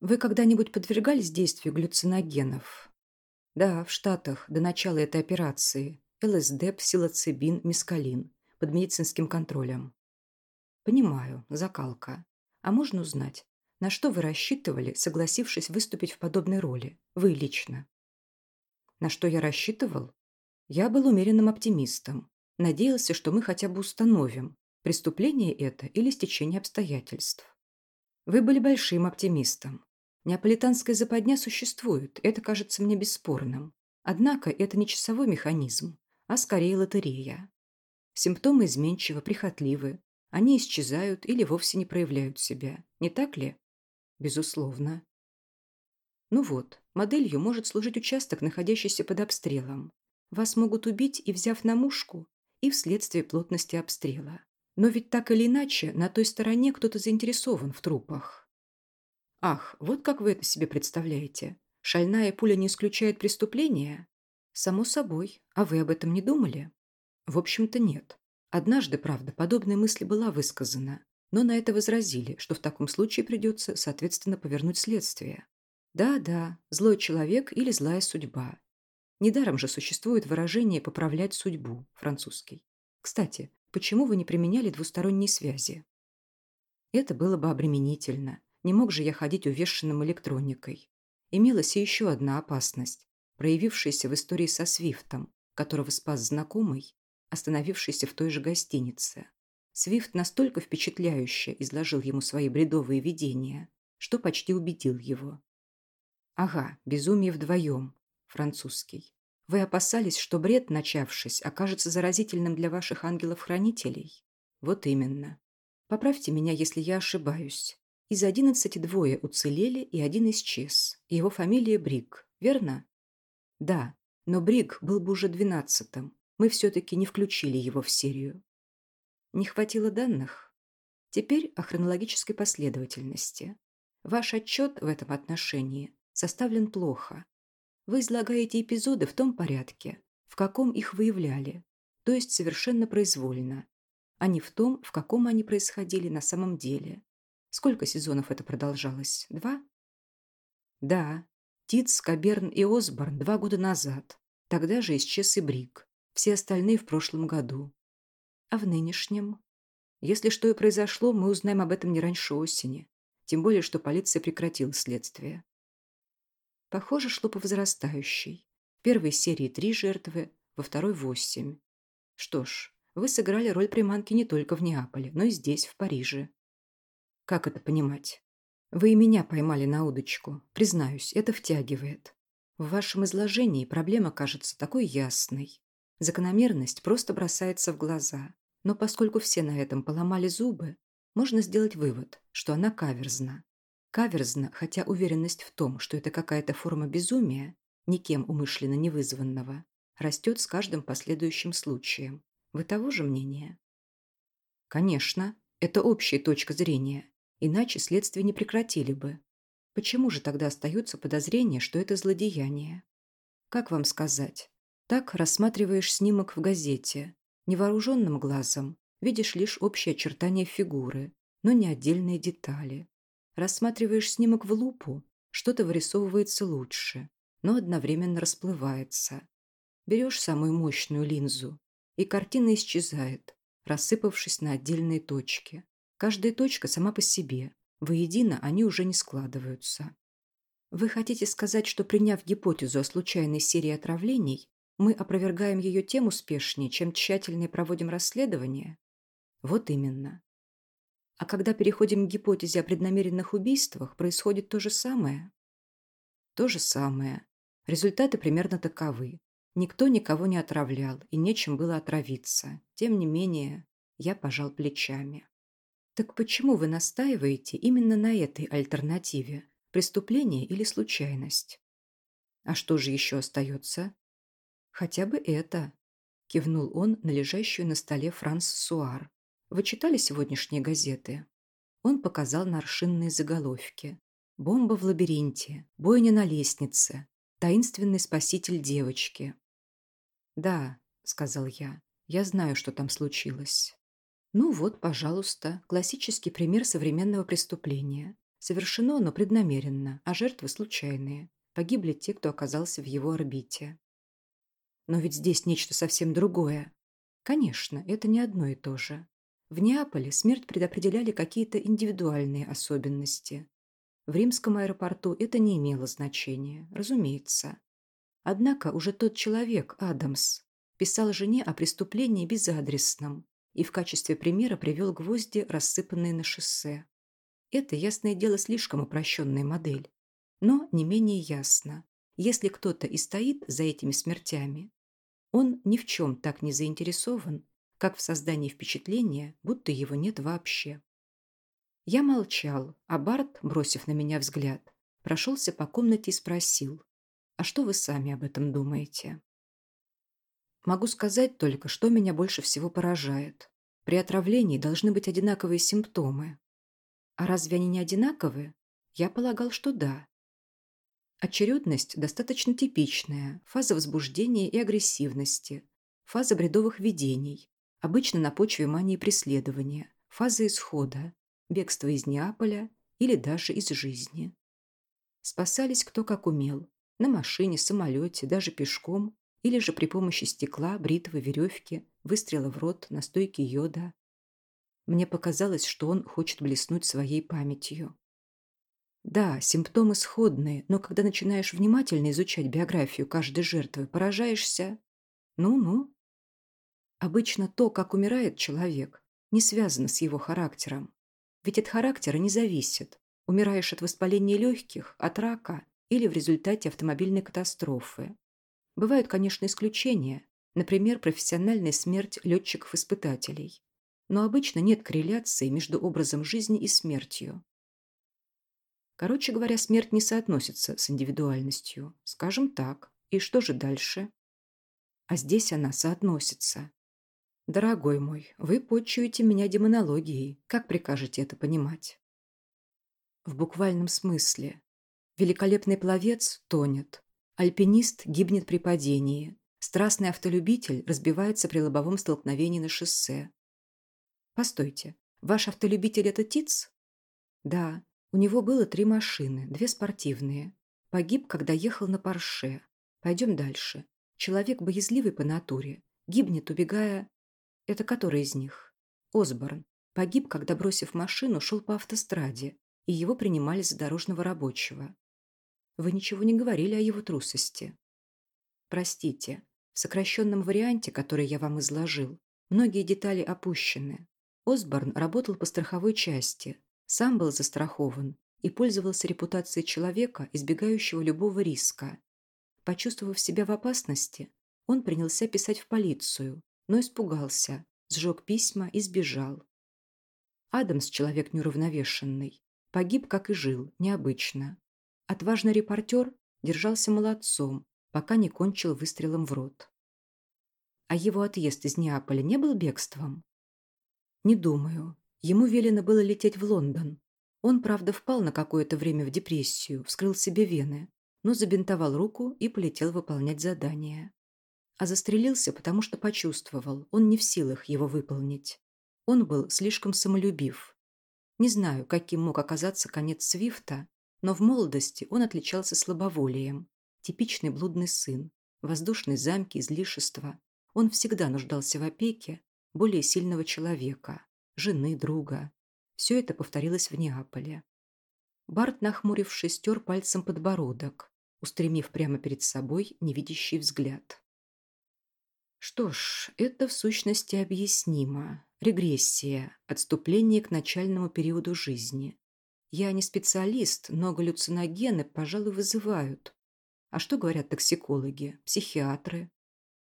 Вы когда-нибудь подвергались действию глюциногенов? Да, в Штатах до начала этой операции. ЛСД, псилоцибин, мискалин. Под медицинским контролем. Понимаю, закалка. А можно узнать, на что вы рассчитывали, согласившись выступить в подобной роли? Вы лично. На что я рассчитывал? Я был умеренным оптимистом. Надеялся, что мы хотя бы установим, преступление это или стечение обстоятельств. Вы были большим оптимистом. Неаполитанская западня существует, это кажется мне бесспорным. Однако это не часовой механизм, а скорее лотерея. Симптомы изменчивы, прихотливы. Они исчезают или вовсе не проявляют себя. Не так ли? Безусловно. Ну вот, моделью может служить участок, находящийся под обстрелом. Вас могут убить и взяв на мушку, и вследствие плотности обстрела. Но ведь так или иначе, на той стороне кто-то заинтересован в трупах. Ах, вот как вы это себе представляете. Шальная пуля не исключает преступления? Само собой. А вы об этом не думали? В общем-то, нет. Однажды, правда, подобная мысль была высказана, но на это возразили, что в таком случае придется, соответственно, повернуть следствие. Да-да, злой человек или злая судьба. Недаром же существует выражение «поправлять судьбу» французский. Кстати, почему вы не применяли двусторонние связи? Это было бы обременительно. Не мог же я ходить увешанным электроникой. Имелась и еще одна опасность, проявившаяся в истории со Свифтом, которого спас знакомый, остановившийся в той же гостинице. Свифт настолько впечатляюще изложил ему свои бредовые видения, что почти убедил его. Ага, безумие вдвоем, французский. Вы опасались, что бред, начавшись, окажется заразительным для ваших ангелов-хранителей? Вот именно. Поправьте меня, если я ошибаюсь. Из одиннадцати двое уцелели, и один исчез. Его фамилия Брик, верно? Да, но Брик был бы уже двенадцатым. Мы все-таки не включили его в серию. Не хватило данных? Теперь о хронологической последовательности. Ваш отчет в этом отношении составлен плохо. Вы излагаете эпизоды в том порядке, в каком их выявляли, то есть совершенно произвольно, а не в том, в каком они происходили на самом деле. Сколько сезонов это продолжалось? Два? Да. Титс, Каберн и Осборн два года назад. Тогда же исчез и Брик. Все остальные в прошлом году. А в нынешнем? Если что и произошло, мы узнаем об этом не раньше осени. Тем более, что полиция прекратила следствие. Похоже, шло по возрастающей. В первой серии три жертвы, во второй восемь. Что ж, вы сыграли роль приманки не только в Неаполе, но и здесь, в Париже. Как это понимать? Вы и меня поймали на удочку. Признаюсь, это втягивает. В вашем изложении проблема кажется такой ясной. Закономерность просто бросается в глаза. Но поскольку все на этом поломали зубы, можно сделать вывод, что она каверзна. Каверзно, хотя уверенность в том, что это какая-то форма безумия, никем умышленно не вызванного, растет с каждым последующим случаем. Вы того же мнения? Конечно, это общая точка зрения, иначе следствие не прекратили бы. Почему же тогда остается подозрение, что это злодеяние? Как вам сказать? Так рассматриваешь снимок в газете. Невооруженным глазом видишь лишь общие очертания фигуры, но не отдельные детали. Рассматриваешь снимок в лупу, что-то вырисовывается лучше, но одновременно расплывается. Берешь самую мощную линзу, и картина исчезает, рассыпавшись на отдельные точки. Каждая точка сама по себе, воедино они уже не складываются. Вы хотите сказать, что приняв гипотезу о случайной серии отравлений, мы опровергаем ее тем успешнее, чем тщательнее проводим расследование? Вот именно. А когда переходим к гипотезе о преднамеренных убийствах, происходит то же самое? То же самое. Результаты примерно таковы. Никто никого не отравлял, и нечем было отравиться. Тем не менее, я пожал плечами. Так почему вы настаиваете именно на этой альтернативе? Преступление или случайность? А что же еще остается? Хотя бы это. Кивнул он на лежащую на столе Франс Суар. Вы читали сегодняшние газеты? Он показал на аршинные заголовки. Бомба в лабиринте, бойня на лестнице, таинственный спаситель девочки. Да, сказал я, я знаю, что там случилось. Ну вот, пожалуйста, классический пример современного преступления. Совершено оно преднамеренно, а жертвы случайные. Погибли те, кто оказался в его орбите. Но ведь здесь нечто совсем другое. Конечно, это не одно и то же. В Неаполе смерть предопределяли какие-то индивидуальные особенности. В римском аэропорту это не имело значения, разумеется. Однако уже тот человек, Адамс, писал жене о преступлении безадресном и в качестве примера привел гвозди, рассыпанные на шоссе. Это, ясное дело, слишком упрощенная модель. Но не менее ясно. Если кто-то и стоит за этими смертями, он ни в чем так не заинтересован, как в создании впечатления, будто его нет вообще. Я молчал, а Барт, бросив на меня взгляд, прошелся по комнате и спросил, «А что вы сами об этом думаете?» Могу сказать только, что меня больше всего поражает. При отравлении должны быть одинаковые симптомы. А разве они не одинаковые? Я полагал, что да. Очередность достаточно типичная, фаза возбуждения и агрессивности, фаза бредовых видений, обычно на почве мании преследования, фаза исхода, бегства из Неаполя или даже из жизни. Спасались кто как умел, на машине, самолете, даже пешком, или же при помощи стекла, бритвы, веревки, выстрела в рот, настойки йода. Мне показалось, что он хочет блеснуть своей памятью. Да, симптомы сходные, но когда начинаешь внимательно изучать биографию каждой жертвы, поражаешься. Ну-ну. Обычно то, как умирает человек, не связано с его характером. Ведь от характера не зависит, умираешь от воспаления легких, от рака или в результате автомобильной катастрофы. Бывают, конечно, исключения, например, профессиональная смерть летчиков-испытателей. Но обычно нет корреляции между образом жизни и смертью. Короче говоря, смерть не соотносится с индивидуальностью. Скажем так. И что же дальше? А здесь она соотносится. Дорогой мой, вы почуете меня демонологией. Как прикажете это понимать? В буквальном смысле. Великолепный пловец тонет, Альпинист гибнет при падении. Страстный автолюбитель разбивается при лобовом столкновении на шоссе. Постойте, ваш автолюбитель это ТИЦ? Да, у него было три машины, две спортивные. Погиб, когда ехал на Порше. Пойдем дальше. Человек боязливый по натуре. Гибнет, убегая... Это который из них? Осборн. Погиб, когда, бросив машину, шел по автостраде, и его принимали за дорожного рабочего. Вы ничего не говорили о его трусости. Простите, в сокращенном варианте, который я вам изложил, многие детали опущены. Осборн работал по страховой части, сам был застрахован и пользовался репутацией человека, избегающего любого риска. Почувствовав себя в опасности, он принялся писать в полицию, но испугался, сжег письма и сбежал. Адамс, человек неуравновешенный, погиб, как и жил, необычно. Отважный репортер держался молодцом, пока не кончил выстрелом в рот. А его отъезд из Неаполя не был бегством? Не думаю. Ему велено было лететь в Лондон. Он, правда, впал на какое-то время в депрессию, вскрыл себе вены, но забинтовал руку и полетел выполнять задание. А застрелился, потому что почувствовал, он не в силах его выполнить. Он был слишком самолюбив. Не знаю, каким мог оказаться конец Свифта, но в молодости он отличался слабоволием. Типичный блудный сын, воздушные замки, излишества. Он всегда нуждался в опеке более сильного человека, жены, друга. Все это повторилось в Неаполе. Барт, нахмурившись, стер пальцем подбородок, устремив прямо перед собой невидящий взгляд. Что ж, это в сущности объяснимо. Регрессия, отступление к начальному периоду жизни. Я не специалист, но галлюциногены, пожалуй, вызывают. А что говорят токсикологи, психиатры?